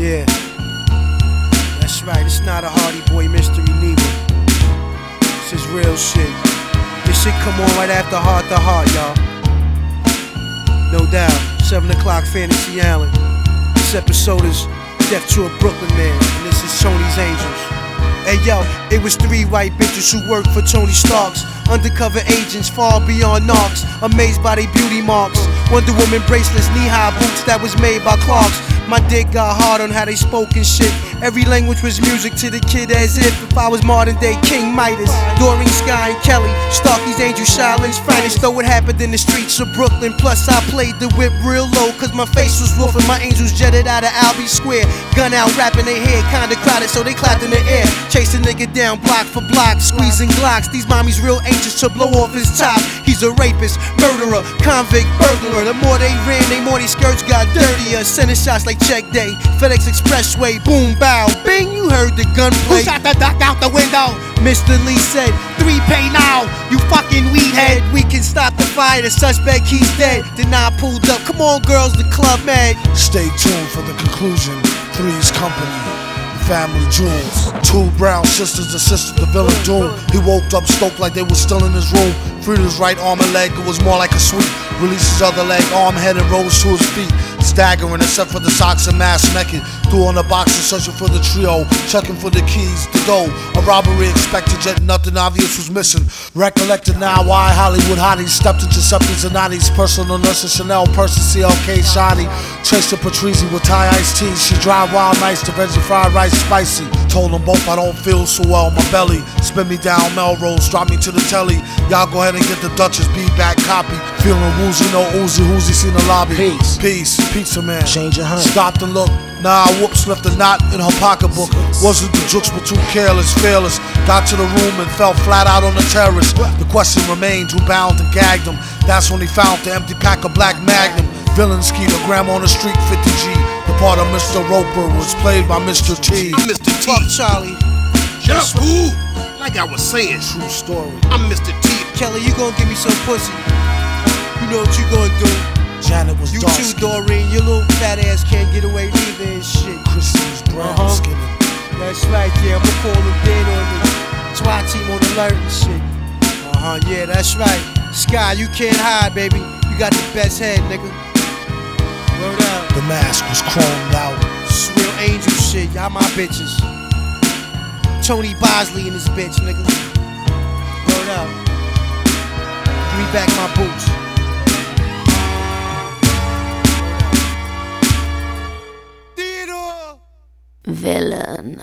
Yeah. That's right, it's not a Hardy Boy mystery neither. This is real shit. This shit come on right after Heart to Heart, y'all. No doubt. 7 o'clock Fantasy Island. This episode is Death to a Brooklyn Man. And this is Tony's Angels. Hey yo, it was three white bitches who worked for Tony Starks. Undercover agents far beyond knocks. Amazed by their beauty marks. Wonder Woman bracelets, knee high boots that was made by Clarks. My dick got hard on how they spoke and shit. Every language was music to the kid as if if I was modern day King Midas. Doreen Sky and Kelly, Starky's Angel, Shaolin's finest. Though it happened in the streets of Brooklyn. Plus I played the whip real low, cause my face was wolf and my angels jetted out of Albee Square. Gun out, rapping their head, kinda crowded, so they clapped in the air. Chasing nigga down block for block, squeezing glocks. These mommies real anxious to blow off his top. He's a rapist, murderer, convict, burglar. The more they ran, they more these skirts got dirtier. Sending shots like check day. FedEx Expressway, boom, bow, bing, you heard the gunplay. Who shot the duck out the window? Mr. Lee said, Three pay now, you fucking weed Head, head. we can stop the fire. The suspect, he's dead. Then I pulled up. Come on, girls, the club mad. Stay tuned for the conclusion. Three's Company, the family jewels. Two brown sisters assisted the villain Doom. He woke up stoked like they were still in his room. Freed his right arm and leg, it was more like a sweep. Released his other leg, arm, head, and rose to his feet. Staggering except for the socks and mask naked. Threw on the boxes, searching for the trio. Checking for the keys, the dough. A robbery expected, yet nothing obvious was missing. Recollected now why Hollywood hotties stepped into Giuseppe Zanotti's personal nurse Chanel person CLK Shiny. Traced to Patrizzi with Thai iced tea. She drive wild nights to veggie fried rice spicy. Told them both I don't feel so well. My belly spin me down Melrose, drop me to the telly. Y'all go ahead and get the Duchess be back copy. Feeling woozy, no oozy, woozy, seen the lobby. Peace. Peace, pizza man. Change your hunt. Stopped and looked. Nah, whoops, left a knot in her pocketbook. Wasn't the jokes, but too careless, fearless. Got to the room and fell flat out on the terrace. The question remained who bound and gagged him. That's when he found the empty pack of black magnum. Villain skeeter, grandma on the street, 50G. The part of Mr. Roper was played by Mr. T. I'm Mr. T. Fuck Charlie. Just up, fool. Like I was saying, True story. I'm Mr. T. Kelly, you gonna give me some pussy. You know what you gonna do. Janet was You dark too. Doreen. Your little fat ass can't get away neither and shit. Chrissy's brown Uh-huh. skinned. That's right, yeah. I'ma call them dead on me. SWAT team on alert and shit. Uh huh, yeah, that's right. Sky, you can't hide, baby. You got the best head, nigga. Word up. The mask was chromed out. This real angel shit. Y'all my bitches. Tony Bosley and this bitch, nigga. Word up. Give me back my boots. Villain.